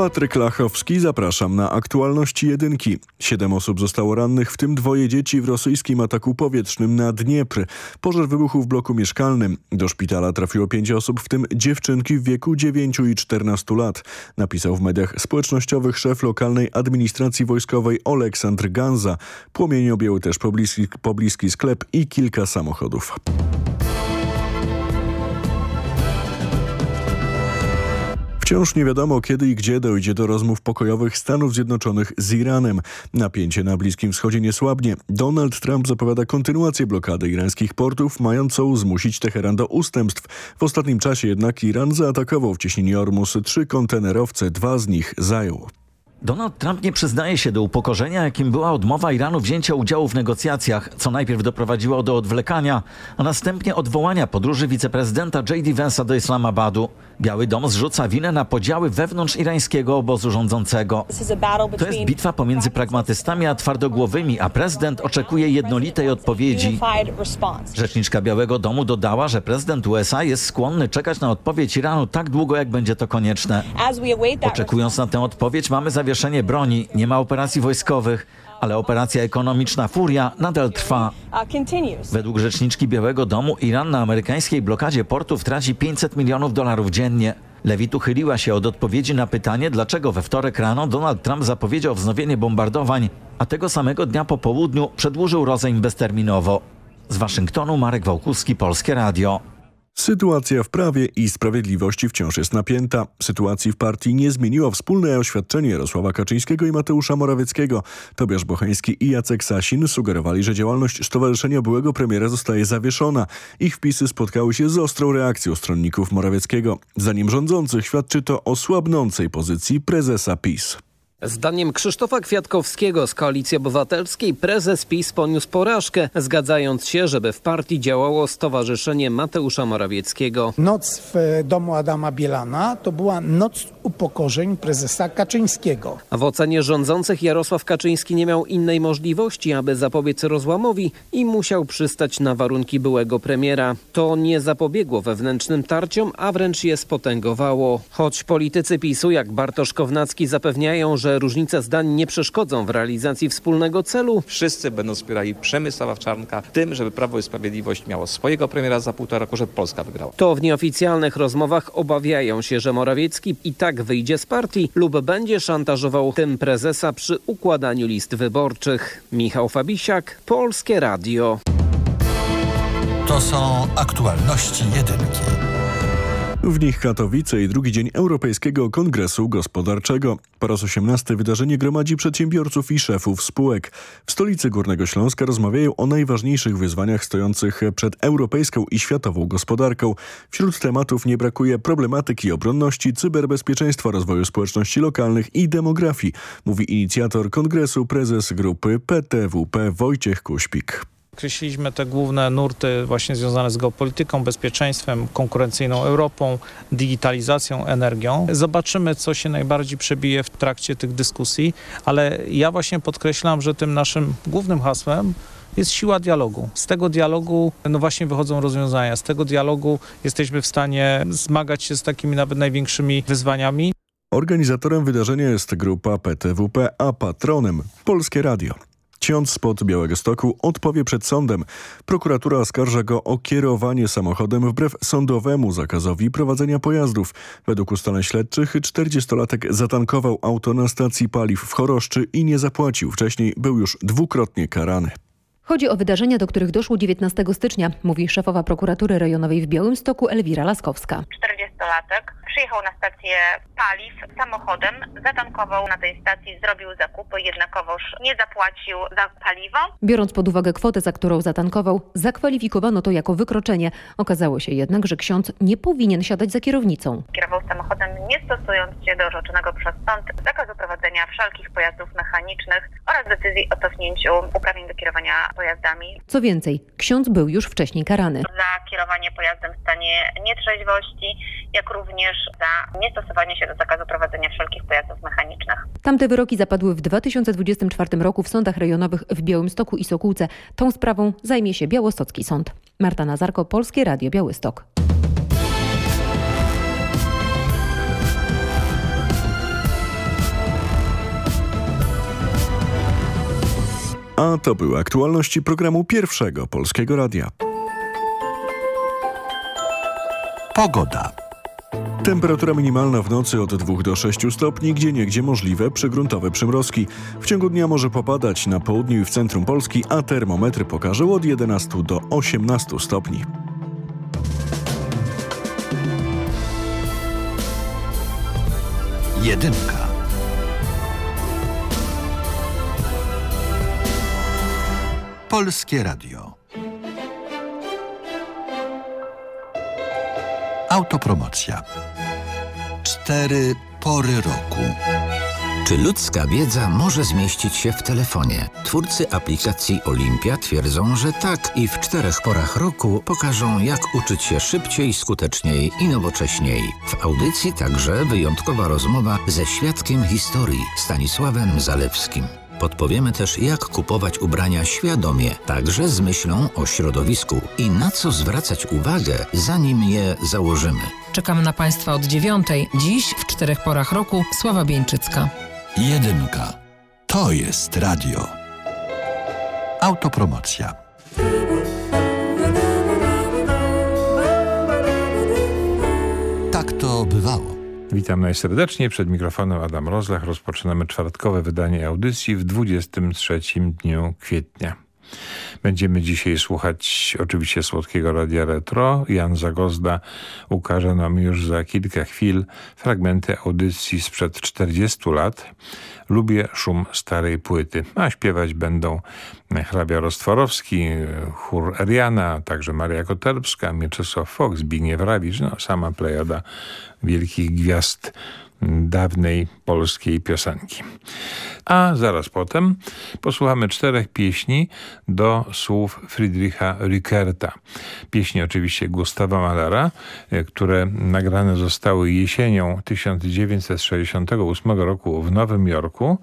Patryk Lachowski, zapraszam na aktualności jedynki. Siedem osób zostało rannych, w tym dwoje dzieci w rosyjskim ataku powietrznym na Dniepr. Pożar wybuchł w bloku mieszkalnym. Do szpitala trafiło pięć osób, w tym dziewczynki w wieku 9 i 14 lat. Napisał w mediach społecznościowych szef lokalnej administracji wojskowej Oleksandr Ganza. Płomienie objęły też pobliski, pobliski sklep i kilka samochodów. Wciąż nie wiadomo, kiedy i gdzie dojdzie do rozmów pokojowych Stanów Zjednoczonych z Iranem. Napięcie na Bliskim Wschodzie nie słabnie. Donald Trump zapowiada kontynuację blokady irańskich portów, mającą zmusić Teheran do ustępstw. W ostatnim czasie jednak Iran zaatakował w cieśninie Ormus trzy kontenerowce, dwa z nich zajął. Donald Trump nie przyznaje się do upokorzenia, jakim była odmowa Iranu wzięcia udziału w negocjacjach, co najpierw doprowadziło do odwlekania, a następnie odwołania podróży wiceprezydenta J.D. Vance'a do Islamabadu. Biały Dom zrzuca winę na podziały wewnątrz irańskiego obozu rządzącego. To jest bitwa pomiędzy pragmatystami a twardogłowymi, a prezydent oczekuje jednolitej odpowiedzi. Rzeczniczka Białego Domu dodała, że prezydent USA jest skłonny czekać na odpowiedź Iranu tak długo, jak będzie to konieczne. Oczekując na tę odpowiedź, mamy zawieszenie broni, nie ma operacji wojskowych ale operacja ekonomiczna Furia nadal trwa. Według rzeczniczki Białego Domu Iran na amerykańskiej blokadzie portów traci 500 milionów dolarów dziennie. Lewit uchyliła się od odpowiedzi na pytanie, dlaczego we wtorek rano Donald Trump zapowiedział wznowienie bombardowań, a tego samego dnia po południu przedłużył rozejm bezterminowo. Z Waszyngtonu Marek Wałkuski, Polskie Radio. Sytuacja w Prawie i Sprawiedliwości wciąż jest napięta. Sytuacji w partii nie zmieniło wspólne oświadczenie Jarosława Kaczyńskiego i Mateusza Morawieckiego. Tobiasz Bocheński i Jacek Sasin sugerowali, że działalność Stowarzyszenia Byłego Premiera zostaje zawieszona. Ich wpisy spotkały się z ostrą reakcją stronników Morawieckiego. Zanim rządzących świadczy to o słabnącej pozycji prezesa PiS. Zdaniem Krzysztofa Kwiatkowskiego z Koalicji Obywatelskiej prezes PiS poniósł porażkę, zgadzając się, żeby w partii działało Stowarzyszenie Mateusza Morawieckiego. Noc w domu Adama Bielana to była noc upokorzeń prezesa Kaczyńskiego. A w ocenie rządzących Jarosław Kaczyński nie miał innej możliwości, aby zapobiec rozłamowi i musiał przystać na warunki byłego premiera. To nie zapobiegło wewnętrznym tarciom, a wręcz je spotęgowało. Choć politycy PiSu jak Bartosz Kownacki zapewniają, że różnice zdań nie przeszkodzą w realizacji wspólnego celu. Wszyscy będą wspierali Przemysława Czarnka tym, żeby Prawo i Sprawiedliwość miało swojego premiera za półtora roku, żeby Polska wygrała. To w nieoficjalnych rozmowach obawiają się, że Morawiecki i tak wyjdzie z partii lub będzie szantażował tym prezesa przy układaniu list wyborczych. Michał Fabisiak, Polskie Radio. To są aktualności jedynki. W nich Katowice i drugi dzień Europejskiego Kongresu Gospodarczego. Po raz 18 wydarzenie gromadzi przedsiębiorców i szefów spółek. W stolicy Górnego Śląska rozmawiają o najważniejszych wyzwaniach stojących przed europejską i światową gospodarką. Wśród tematów nie brakuje problematyki obronności, cyberbezpieczeństwa, rozwoju społeczności lokalnych i demografii, mówi inicjator kongresu prezes grupy PTWP Wojciech Kuśpik. Określiliśmy te główne nurty właśnie związane z geopolityką, bezpieczeństwem, konkurencyjną Europą, digitalizacją, energią. Zobaczymy, co się najbardziej przebije w trakcie tych dyskusji, ale ja właśnie podkreślam, że tym naszym głównym hasłem jest siła dialogu. Z tego dialogu no właśnie wychodzą rozwiązania. Z tego dialogu jesteśmy w stanie zmagać się z takimi nawet największymi wyzwaniami. Organizatorem wydarzenia jest grupa PTWP, a patronem Polskie Radio. Ksiądz spod Białegostoku odpowie przed sądem. Prokuratura oskarża go o kierowanie samochodem wbrew sądowemu zakazowi prowadzenia pojazdów. Według ustaleń śledczych 40-latek zatankował auto na stacji paliw w Choroszczy i nie zapłacił. Wcześniej był już dwukrotnie karany. Chodzi o wydarzenia, do których doszło 19 stycznia, mówi szefowa prokuratury rejonowej w Białymstoku Elwira Laskowska. 40-latek przyjechał na stację paliw samochodem, zatankował na tej stacji, zrobił zakupy, jednakowoż nie zapłacił za paliwo. Biorąc pod uwagę kwotę, za którą zatankował, zakwalifikowano to jako wykroczenie. Okazało się jednak, że ksiądz nie powinien siadać za kierownicą. Kierował samochodem nie stosując się do orzeczonego przez sąd zakazu prowadzenia wszelkich pojazdów mechanicznych oraz decyzji o cofnięciu uprawnień do kierowania pojazdami. Co więcej, ksiądz był już wcześniej karany. Za kierowanie pojazdem w stanie nietrzeźwości, jak również za niestosowanie się do zakazu prowadzenia wszelkich pojazdów mechanicznych. Tamte wyroki zapadły w 2024 roku w sądach rejonowych w Białymstoku i Sokółce. Tą sprawą zajmie się Białostocki Sąd. Marta Nazarko, Polskie Radio Białystok. A to były aktualności programu Pierwszego Polskiego Radia. Pogoda. Temperatura minimalna w nocy od 2 do 6 stopni, gdzie niegdzie możliwe przygruntowe przymrozki. W ciągu dnia może popadać na południu i w centrum Polski, a termometry pokażą od 11 do 18 stopni. Jedynka. Polskie Radio. Autopromocja. Cztery pory roku. Czy ludzka wiedza może zmieścić się w telefonie? Twórcy aplikacji Olimpia twierdzą, że tak i w czterech porach roku pokażą, jak uczyć się szybciej, skuteczniej i nowocześniej. W audycji także wyjątkowa rozmowa ze świadkiem historii Stanisławem Zalewskim. Podpowiemy też, jak kupować ubrania świadomie, także z myślą o środowisku i na co zwracać uwagę, zanim je założymy. Czekam na Państwa od dziewiątej. Dziś w czterech porach roku Sława Bieńczycka. Jedynka. To jest radio. Autopromocja. Tak to bywało. Witam najserdeczniej. Przed mikrofonem Adam Rozlach. Rozpoczynamy czwartkowe wydanie audycji w 23 dniu kwietnia. Będziemy dzisiaj słuchać oczywiście Słodkiego Radia Retro. Jan Zagozda ukaże nam już za kilka chwil fragmenty audycji sprzed 40 lat. Lubię szum starej płyty, a śpiewać będą hrabia Rostworowski, chór Eriana, także Maria Koterbska, Mieczysław Fox, Zbigniew Rawicz, no sama plejada wielkich gwiazd dawnej polskiej piosenki. A zaraz potem posłuchamy czterech pieśni do słów Friedricha Rickerta. Pieśni oczywiście Gustawa Mahlera, które nagrane zostały jesienią 1968 roku w Nowym Jorku,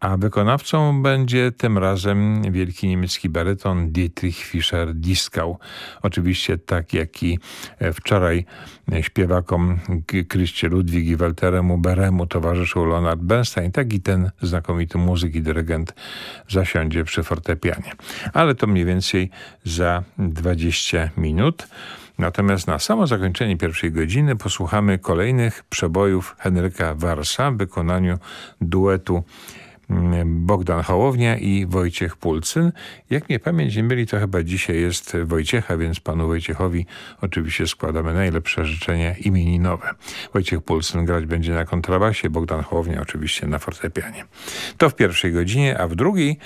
a wykonawcą będzie tym razem wielki niemiecki baryton Dietrich Fischer-Dieskau. Oczywiście tak jak i wczoraj śpiewakom Kryście Ludwig i Walteremu Beremu towarzyszył Leonard Bernstein, tak i ten znakomity muzyk i dyrygent zasiądzie przy fortepianie. Ale to mniej więcej za 20 minut. Natomiast na samo zakończenie pierwszej godziny posłuchamy kolejnych przebojów Henryka Warsa w wykonaniu duetu Bogdan Hołownia i Wojciech Pulcyn. Jak mnie pamięć nie myli, to chyba dzisiaj jest Wojciecha, więc panu Wojciechowi oczywiście składamy najlepsze życzenia imieninowe. Wojciech Pulcyn grać będzie na kontrabasie, Bogdan Hołownia oczywiście na fortepianie. To w pierwszej godzinie, a w drugiej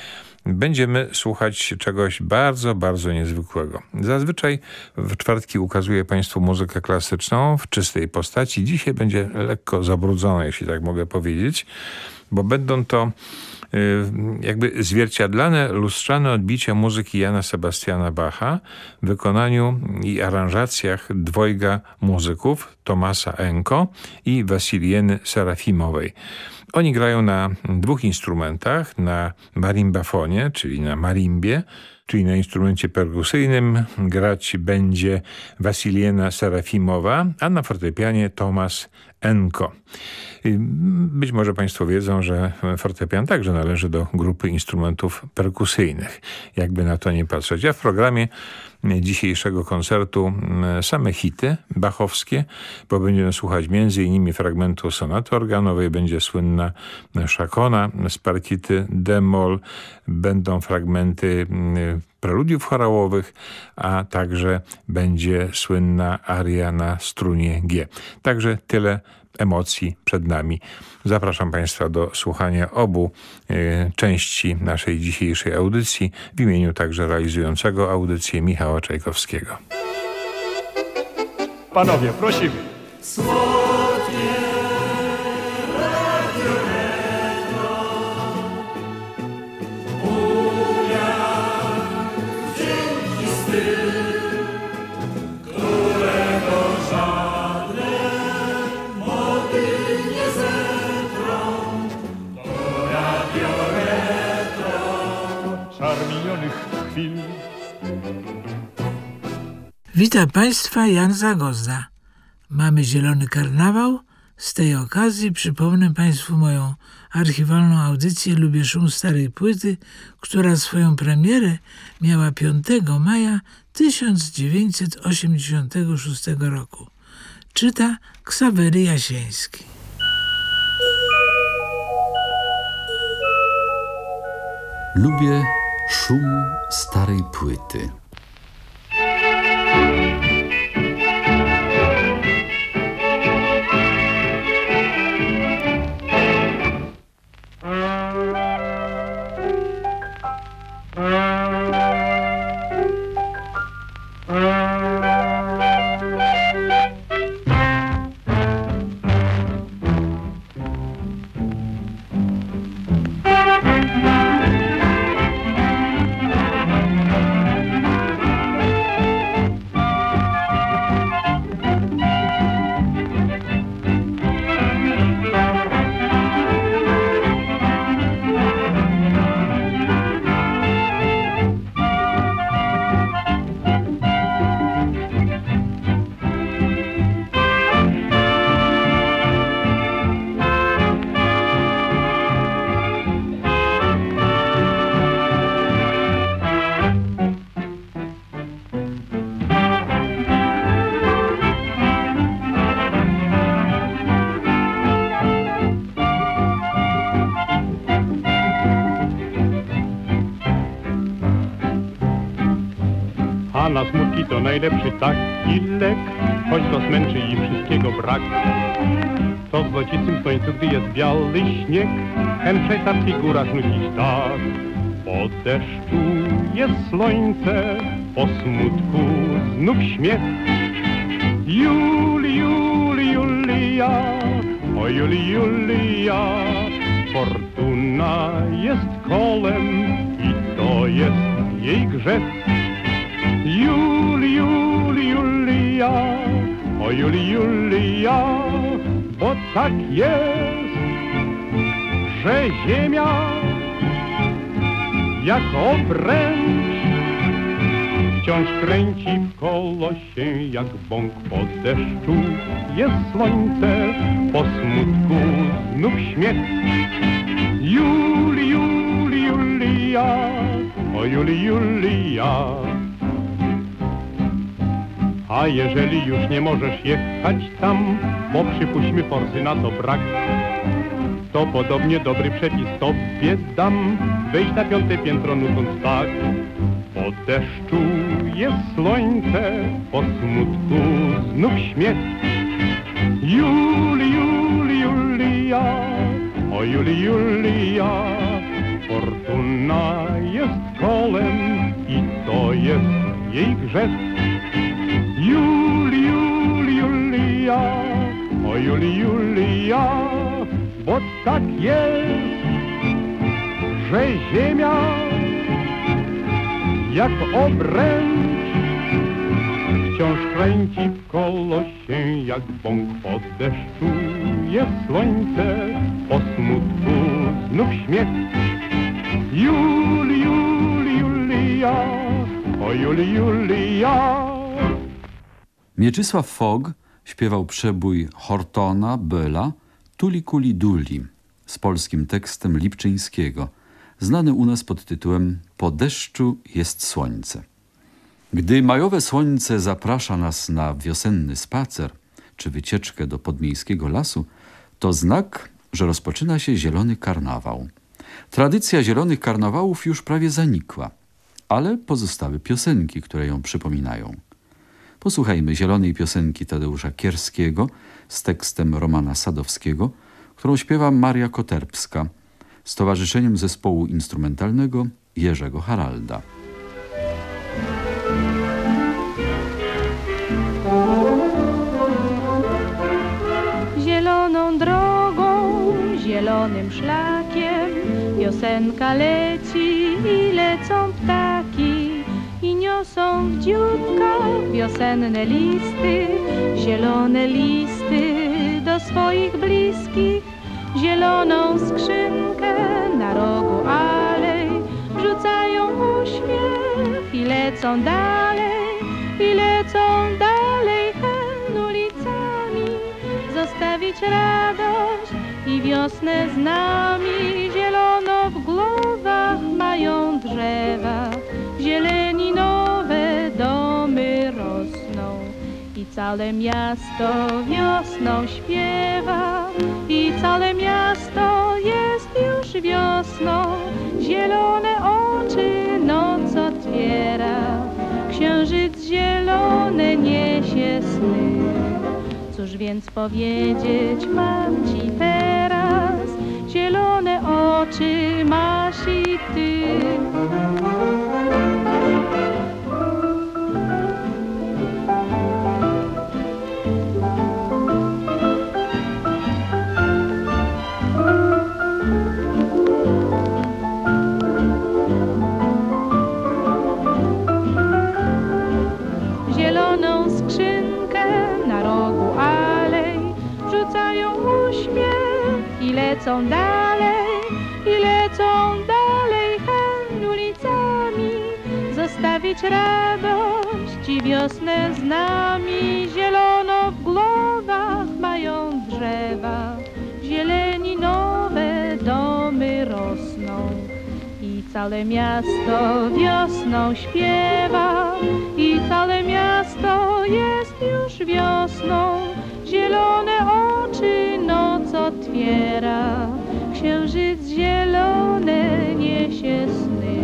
będziemy słuchać czegoś bardzo, bardzo niezwykłego. Zazwyczaj w czwartki ukazuję Państwu muzykę klasyczną w czystej postaci. Dzisiaj będzie lekko zabrudzona, jeśli tak mogę powiedzieć, bo będą to jakby zwierciadlane, lustrzane odbicia muzyki Jana Sebastiana Bacha w wykonaniu i aranżacjach dwojga muzyków, Tomasa Enko i Wasilieny Serafimowej. Oni grają na dwóch instrumentach, na marimbafonie, czyli na marimbie, czyli na instrumencie perkusyjnym grać będzie Wasiliena Serafimowa, a na fortepianie Tomas Enko. Być może Państwo wiedzą, że fortepian także należy do grupy instrumentów perkusyjnych. Jakby na to nie patrzeć. Ja w programie dzisiejszego koncertu same hity bachowskie, bo będziemy słuchać m.in. fragmentu sonaty organowej, będzie słynna szakona z partity d-moll, będą fragmenty preludiów chorałowych, a także będzie słynna aria na strunie G. Także tyle emocji przed nami. Zapraszam Państwa do słuchania obu y, części naszej dzisiejszej audycji w imieniu także realizującego audycję Michała Czajkowskiego. Panowie, prosimy. Witam Państwa, Jan Zagozda. Mamy zielony karnawał. Z tej okazji przypomnę Państwu moją archiwalną audycję Lubię szum starej płyty, która swoją premierę miała 5 maja 1986 roku. Czyta Ksawery Jasieński. Lubię szum starej płyty. To najlepszy taki lek, choć rozmęczy i wszystkiego brak. To w złocistym słońcu, gdy jest biały śnieg, w szwajcarskich górach nucić tak. Po deszczu jest słońce, po smutku znów śmiech. Juli, Juli, Julia, o Juli, Julia, fortuna jest kolem i to jest jej grzech. O Juli, Julia, bo tak jest, że ziemia jak obręcz wciąż kręci w kolosie jak bąk po deszczu. Jest słońce, po smutku znów śmiech. Juli, Juli, Julia, o Juli, Julia, a jeżeli już nie możesz jechać tam, bo przypuśćmy forsy na to brak, to podobnie dobry przepis tobie dam, wejść na piąte piętro nucąc tak. Po deszczu jest słońce, po smutku znów śmiech. Juli, Juli, Julia, o Juli, Julia, fortuna jest kolem i to jest jej grzech. Julia, o Juli, Julia, bo tak jest, że ziemia jak obręcz wciąż kręci w kolosie jak bąk po deszczu. Jest słońce, po smutku znów śmiech. Juli, Juli, Julia, o Juli, Julia. Mieczysław Fogg śpiewał przebój Hortona, Bela, Tuli Kuli Duli z polskim tekstem Lipczyńskiego, znany u nas pod tytułem Po deszczu jest słońce. Gdy majowe słońce zaprasza nas na wiosenny spacer czy wycieczkę do podmiejskiego lasu, to znak, że rozpoczyna się zielony karnawał. Tradycja zielonych karnawałów już prawie zanikła, ale pozostały piosenki, które ją przypominają. Posłuchajmy zielonej piosenki Tadeusza Kierskiego z tekstem Romana Sadowskiego, którą śpiewa Maria Koterbska z Towarzyszeniem Zespołu Instrumentalnego Jerzego Haralda. Zieloną drogą, zielonym szlakiem Wiosenka leci i lecą ptaki niosą w dzióbkach wiosenne listy Zielone listy do swoich bliskich Zieloną skrzynkę na rogu alej Rzucają uśmiech i lecą dalej I lecą dalej hen ulicami, zostawić radość i wiosnę z nami. Zielono w głowach mają drzewa, zieleni całe miasto wiosną śpiewa, i całe miasto jest już wiosną. Zielone oczy noc otwiera, księżyc zielony niesie sny. Cóż więc powiedzieć mam ci teraz? Zielone oczy masz i ty. Lecą dalej I lecą dalej hen ulicami Zostawić radość i wiosnę z nami. Zielono w głowach mają drzewa. Zieleni nowe domy rosną. I całe miasto wiosną śpiewa. I całe miasto jest już wiosną. Zielone oczy otwiera, księżyc zielony niesie sny.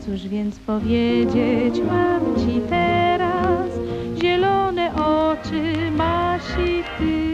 Cóż więc powiedzieć mam ci teraz? Zielone oczy masz i ty.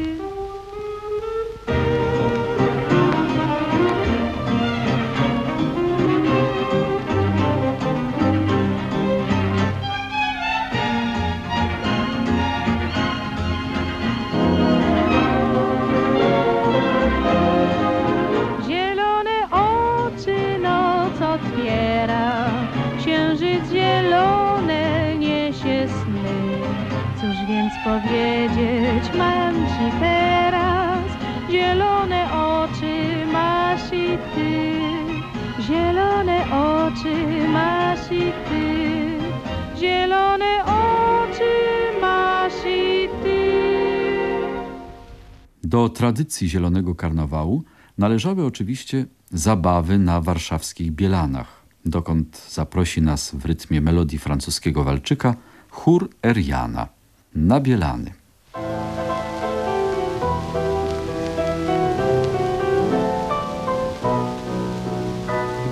Do tradycji Zielonego Karnawału należały oczywiście zabawy na warszawskich Bielanach, dokąd zaprosi nas w rytmie melodii francuskiego walczyka chór Eriana na Bielany.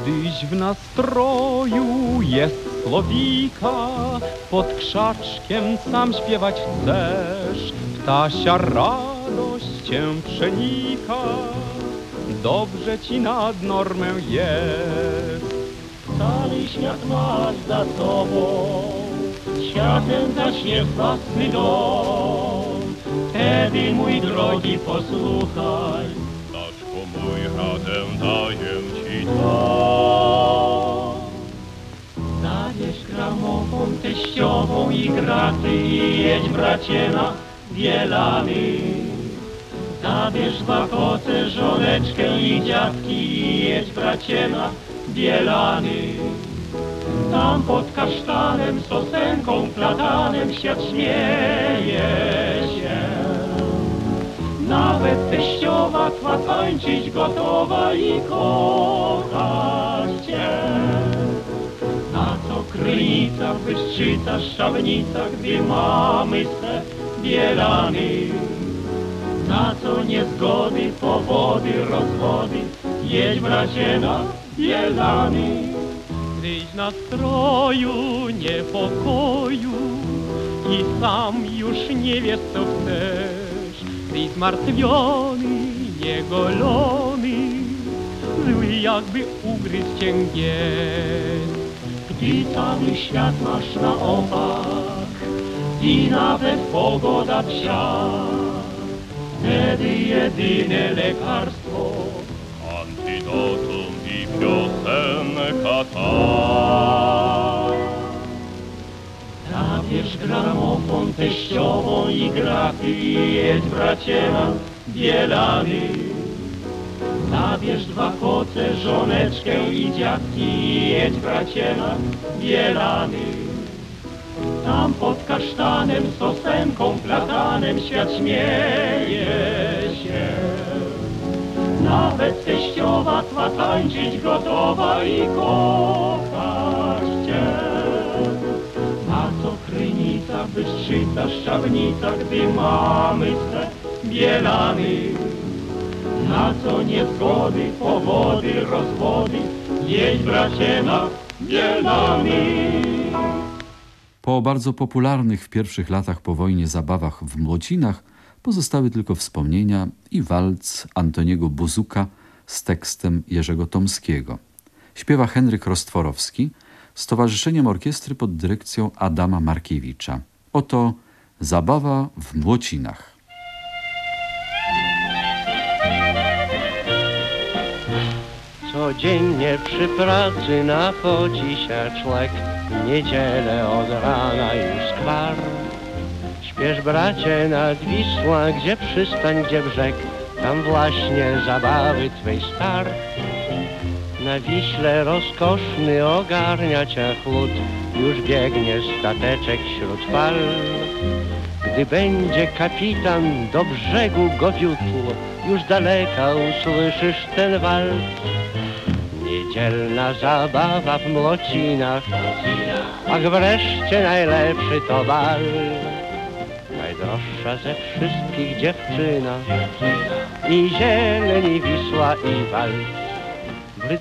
Gdyś w nastroju jest słowika, pod krzaczkiem sam śpiewać chcesz, ptasia radość cię przenika, dobrze ci nad normę jest. Cały świat masz za sobą, światem zaśnie własny dom. Wtedy, mój drogi, posłuchaj, Staszku mój radę daję ci to. Zabierz gramofon teściową i graty i jedź, bracie, na Bielany. Zabierz dwa żoneczkę i dziadki i jedź, bracie, na Bielany. Tam pod kasztanem, sosenką, platanem świat śmieje się. Nawet teściowa twa tańczyć gotowa i kochać cię. Na co krynica, wyszczyca, szawnica, gdy mamy swe bielany. Niezgody, powody, rozwody, jedź bracie na bielany. Gdyś nastroju niepokoju i sam już nie wiesz co chcesz, gdyś zmartwiony, niegolony, zły jakby ugryzł cię gies. Gdy cały świat masz na opak i nawet pogoda psia, wtedy jedyne lekarstwo antidotum i piosenka ta. Zabierz gramofon teściową i graty i jedź bracie na Bielany. Zabierz dwa koce, żoneczkę i dziadki jedź bracie na Bielany. Tam pod kasztanem, sosenką, platanem świat śmieje się. Nawet teściowa twa tańczyć gotowa i kochać cię. A co krynica, bystrzyca, szczawnica, gdy mamy swe bielany. Na co niezgody, powody, rozwody, jeźdź bracie na bielany. Po bardzo popularnych w pierwszych latach po wojnie zabawach w Młocinach pozostały tylko wspomnienia i walc Antoniego Buzuka z tekstem Jerzego Tomskiego. Śpiewa Henryk Rostworowski z Towarzyszeniem Orkiestry pod dyrekcją Adama Markiewicza. Oto Zabawa w Młocinach. Codziennie przy pracy na się człek w niedzielę od rana już skwar. Śpiesz bracie nad Wisła, gdzie przystań, gdzie brzeg, tam właśnie zabawy twej star. Na Wiśle rozkoszny ogarnia cię chłód, już biegnie stateczek wśród fal. Gdy będzie kapitan do brzegu go wiódł, już daleka usłyszysz ten walc. Niedzielna zabawa w młocinach, ach wreszcie najlepszy to bal. Najdroższa ze wszystkich dziewczyna i zieleń, i Wisła, i walc.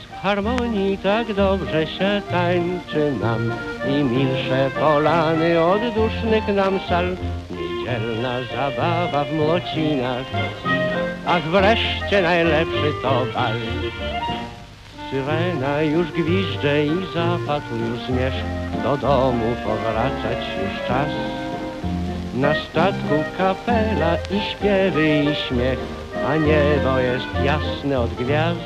W harmonii tak dobrze się tańczy nam i milsze polany od dusznych nam sal. Niedzielna zabawa w młocinach, ach wreszcie najlepszy to bal. Syrena już gwizdże i zapadł już zmierzch, do domu powracać już czas. Na statku kapela i śpiewy i śmiech, a niebo jest jasne od gwiazd.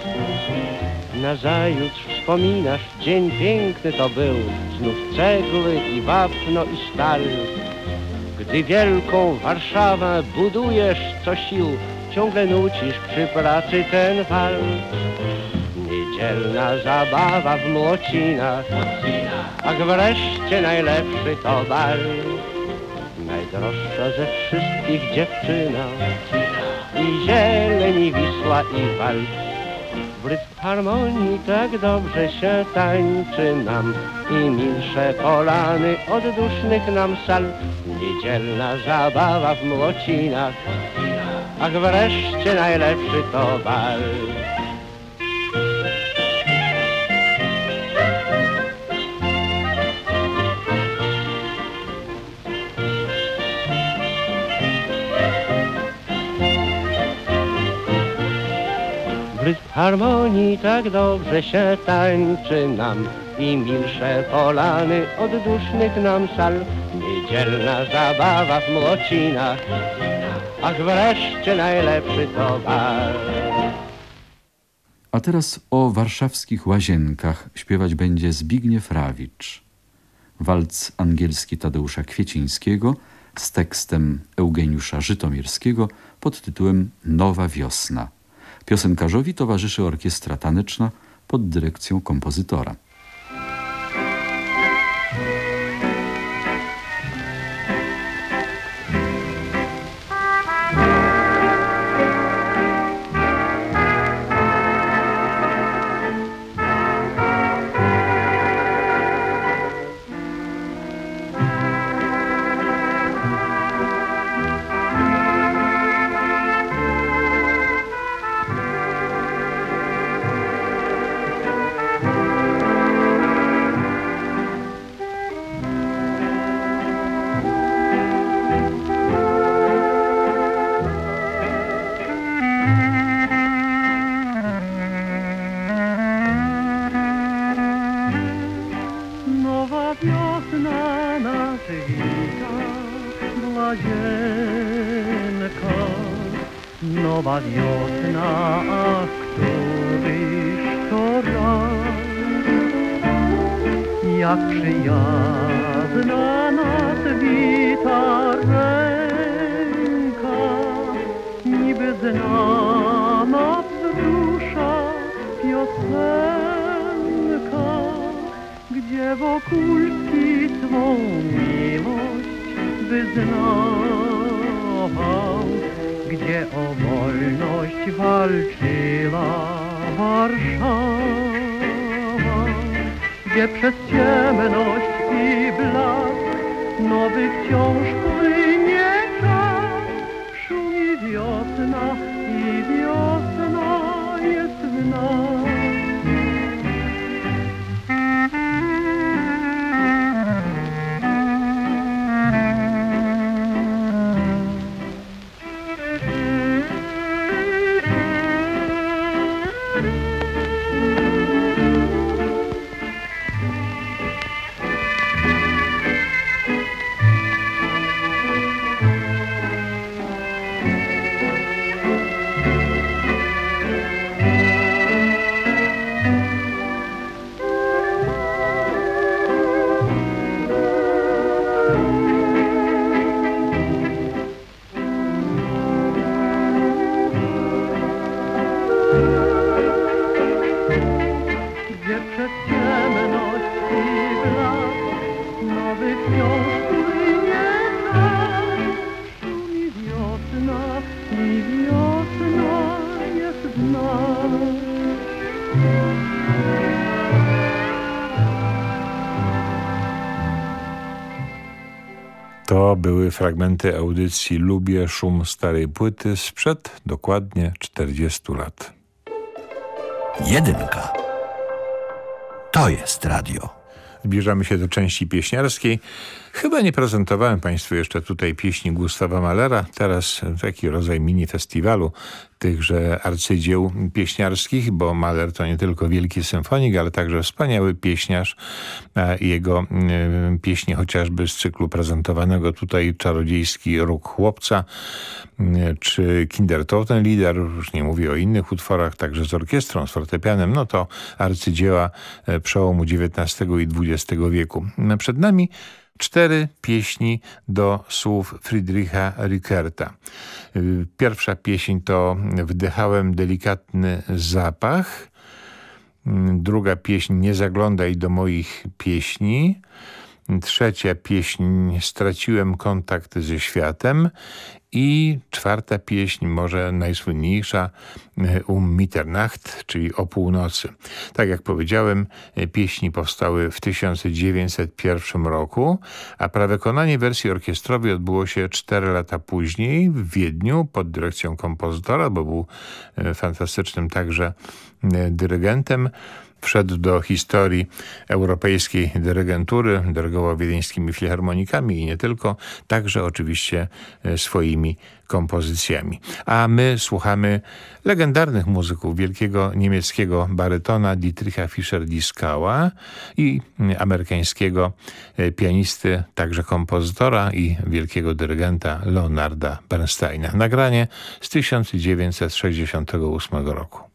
Nazajutrz wspominasz, dzień piękny to był, znów cegły i wapno i stal. Gdy wielką Warszawę budujesz co sił, ciągle nucisz przy pracy ten wal. Niedzielna zabawa w młocinach, ach wreszcie najlepszy to bal. Najdroższa ze wszystkich dziewczyna i zieleń, i Wisła, i wal. W rytm harmonii tak dobrze się tańczy nam i milsze polany od dusznych nam sal. Niedzielna zabawa w młocinach, ach wreszcie najlepszy to W harmonii tak dobrze się tańczy nam i milsze polany od dusznych nam sal. Niedzielna zabawa w młocinach, ach wreszcie najlepszy to bal. A teraz o warszawskich łazienkach śpiewać będzie Zbigniew Rawicz. Walc angielski Tadeusza Kwiecińskiego z tekstem Eugeniusza Żytomierskiego pod tytułem Nowa wiosna. Piosenkarzowi towarzyszy orkiestra taneczna pod dyrekcją kompozytora. Fragmenty audycji Lubię szum starej płyty sprzed dokładnie 40 lat. Jedynka. To jest radio. Zbliżamy się do części pieśniarskiej. Chyba nie prezentowałem Państwu jeszcze tutaj pieśni Gustawa Malera. Teraz taki rodzaj mini festiwalu tychże arcydzieł pieśniarskich, bo Mahler to nie tylko wielki symfonik, ale także wspaniały pieśniarz. A Jego y, pieśni chociażby z cyklu prezentowanego tutaj Czarodziejski Róg Chłopca y, czy Kindertotenlieder, już nie mówię o innych utworach, także z orkiestrą, z fortepianem, no to arcydzieła przełomu XIX i XX wieku. Przed nami cztery pieśni do słów Friedricha Rickerta. Y, Pierwsza pieśń to Wdychałem delikatny zapach. Y, Druga pieśń Nie zaglądaj do moich pieśni. Trzecia pieśń Straciłem kontakt ze światem. I czwarta pieśń, może najsłynniejsza, Um Mitternacht, czyli o północy. Tak jak powiedziałem, pieśni powstały w 1901 roku, a prawykonanie wersji orkiestrowej odbyło się 4 lata później w Wiedniu pod dyrekcją kompozytora, bo był fantastycznym także dyrygentem wszedł do historii europejskiej dyrygentury, dyrygował wiedeńskimi filharmonikami i nie tylko, także oczywiście swoimi kompozycjami. A my słuchamy legendarnych muzyków, wielkiego niemieckiego barytona Dietricha Fischer-Dieskała i amerykańskiego pianisty, także kompozytora i wielkiego dyrygenta Leonarda Bernsteina. Nagranie z 1968 roku.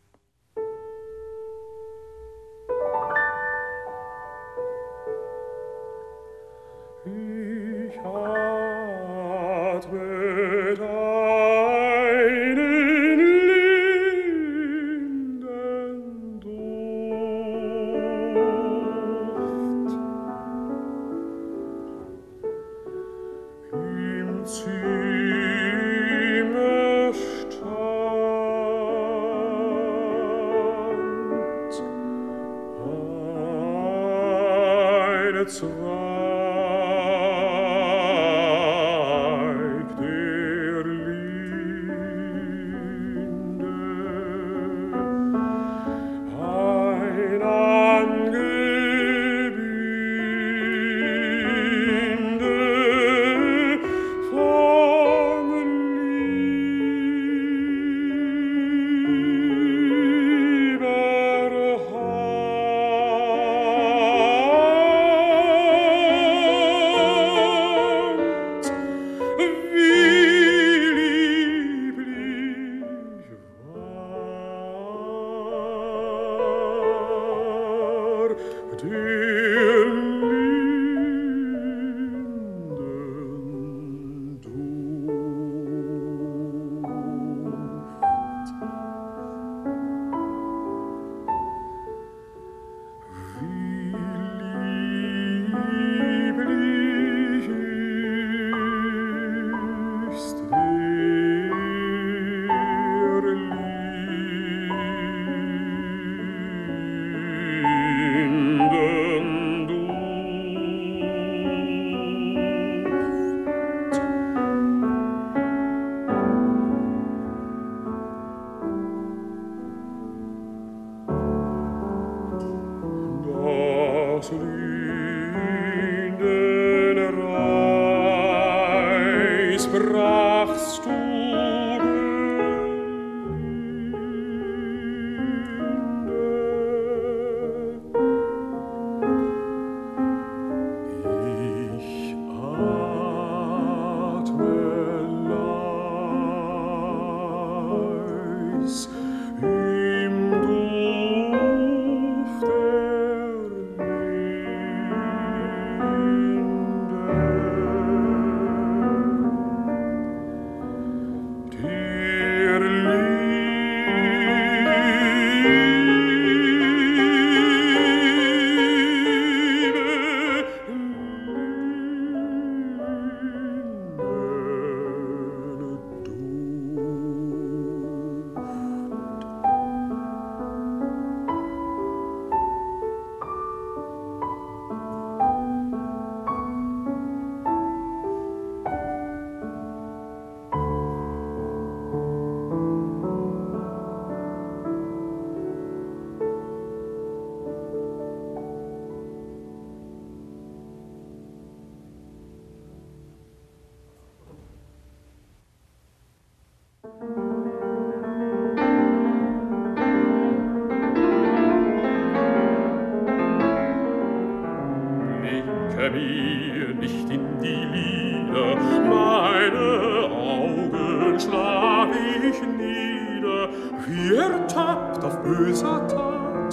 böser Tat.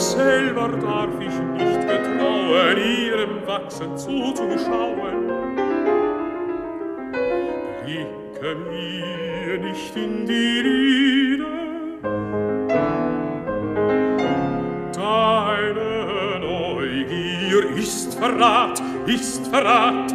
Selber darf ich nicht getrauen, ihrem Wachsen zuzuschauen. Blicke mir nicht in die Rede. Deine Neugier ist Verrat, ist Verrat,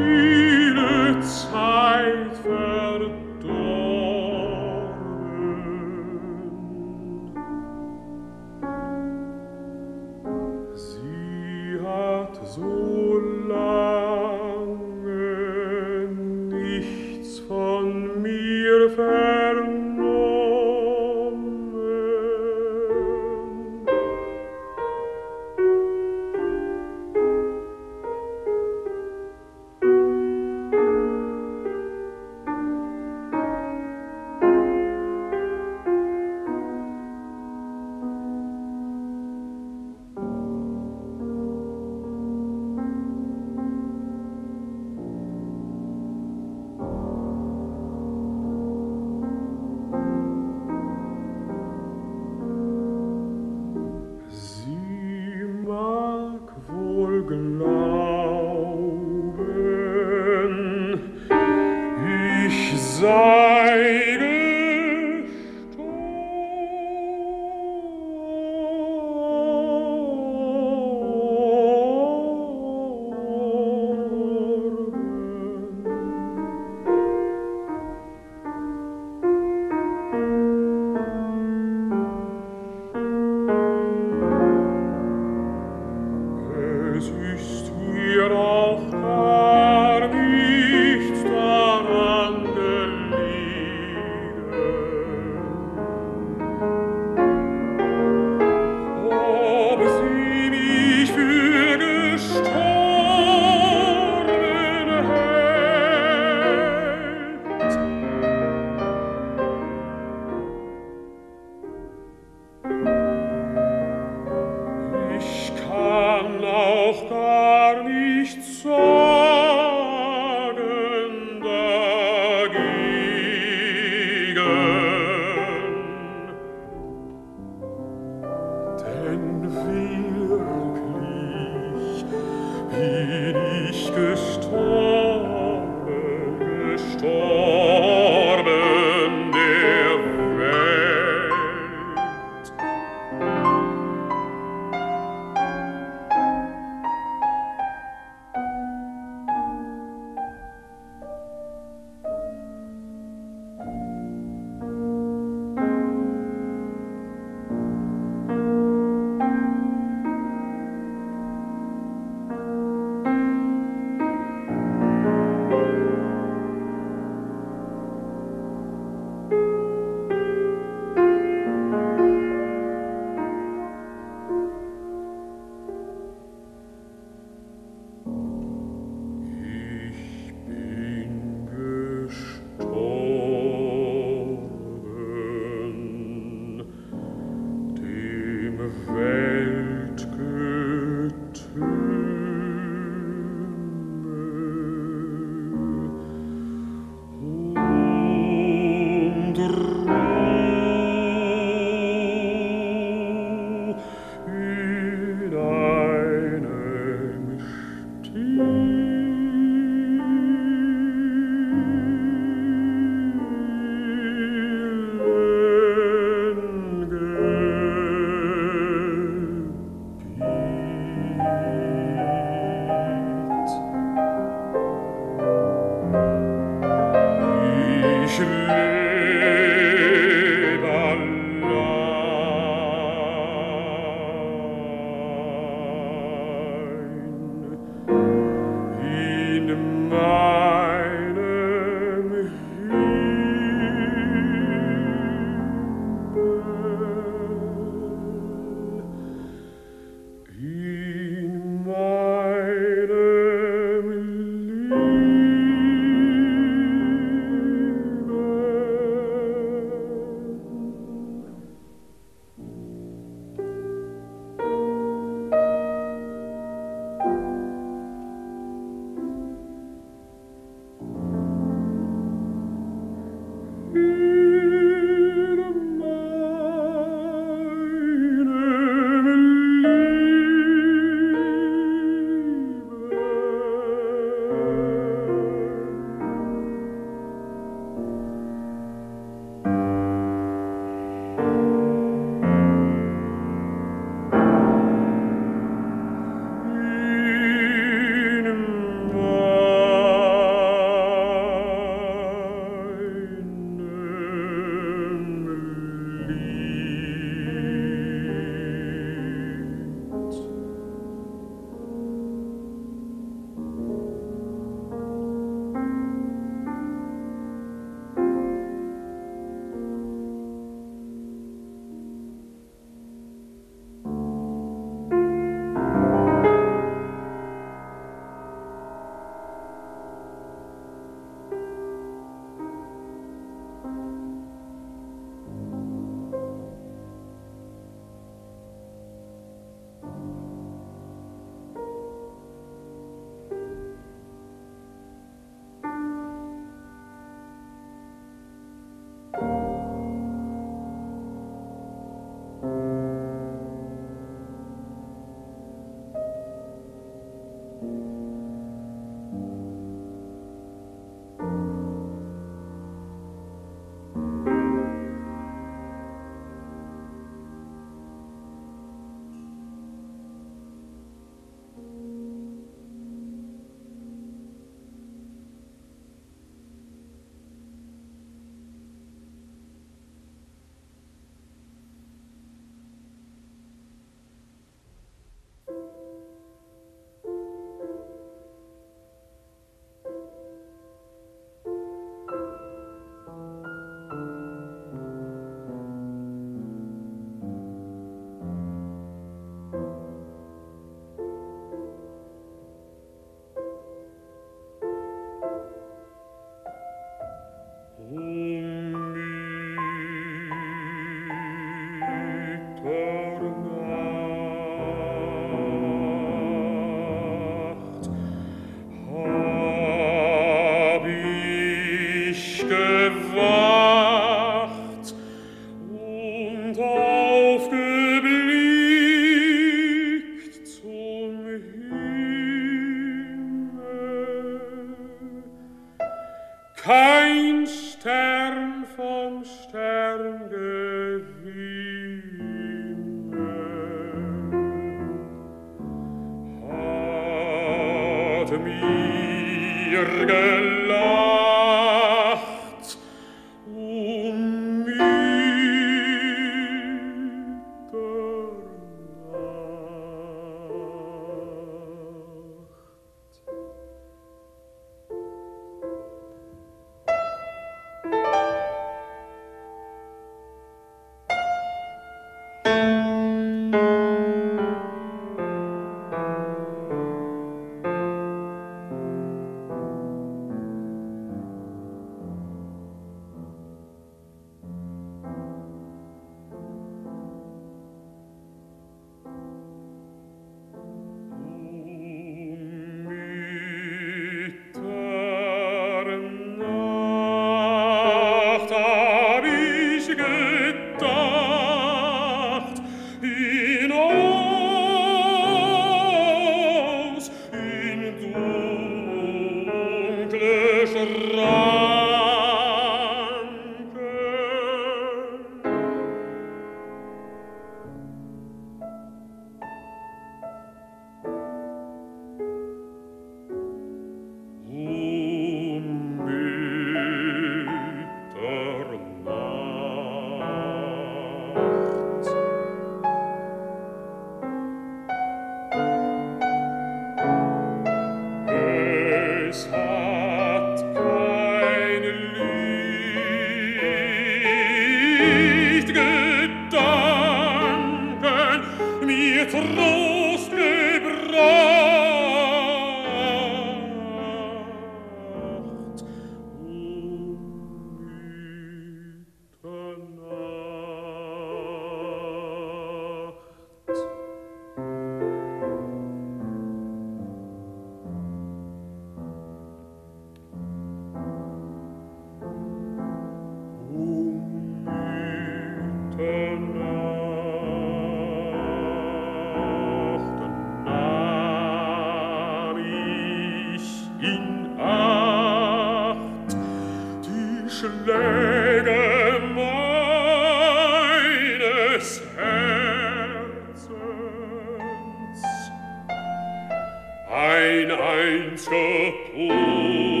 senza puls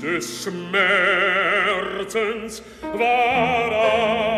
des Schmerzens war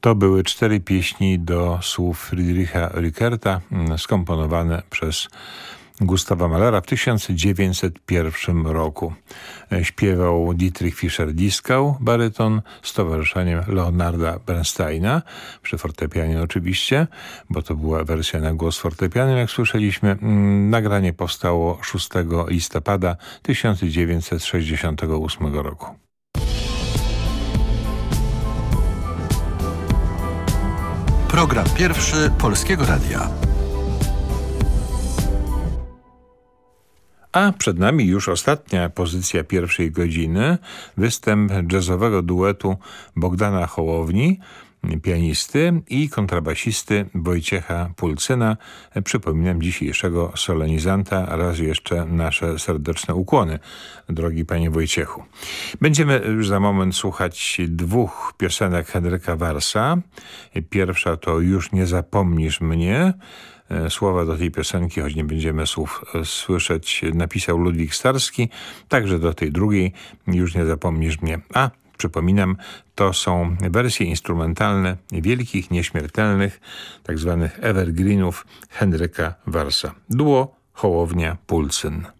To były cztery pieśni do słów Friedricha Rickerta, mm, skomponowane przez Gustawa Mahlera w 1901 roku. E, śpiewał Dietrich Fischer-Dieskau, baryton, z towarzyszeniem Leonarda Bernsteina, przy fortepianie oczywiście, bo to była wersja na głos fortepianem, jak słyszeliśmy. Mm, nagranie powstało 6 listopada 1968 roku. Program pierwszy Polskiego Radia. A przed nami już ostatnia pozycja pierwszej godziny, występ jazzowego duetu Bogdana Hołowni, pianisty i kontrabasisty Wojciecha Pulcyna. Przypominam dzisiejszego solenizanta, raz jeszcze nasze serdeczne ukłony, drogi panie Wojciechu. Będziemy już za moment słuchać dwóch piosenek Henryka Warsa. Pierwsza to Już nie zapomnisz mnie, Słowa do tej piosenki, choć nie będziemy słów słyszeć, napisał Ludwik Starski. Także do tej drugiej, już nie zapomnisz mnie. A Przypominam, to są wersje instrumentalne wielkich, nieśmiertelnych, tak zwanych evergreenów Henryka Warsa. Duo Hołownia Pulsyn.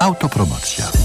Autopromocja.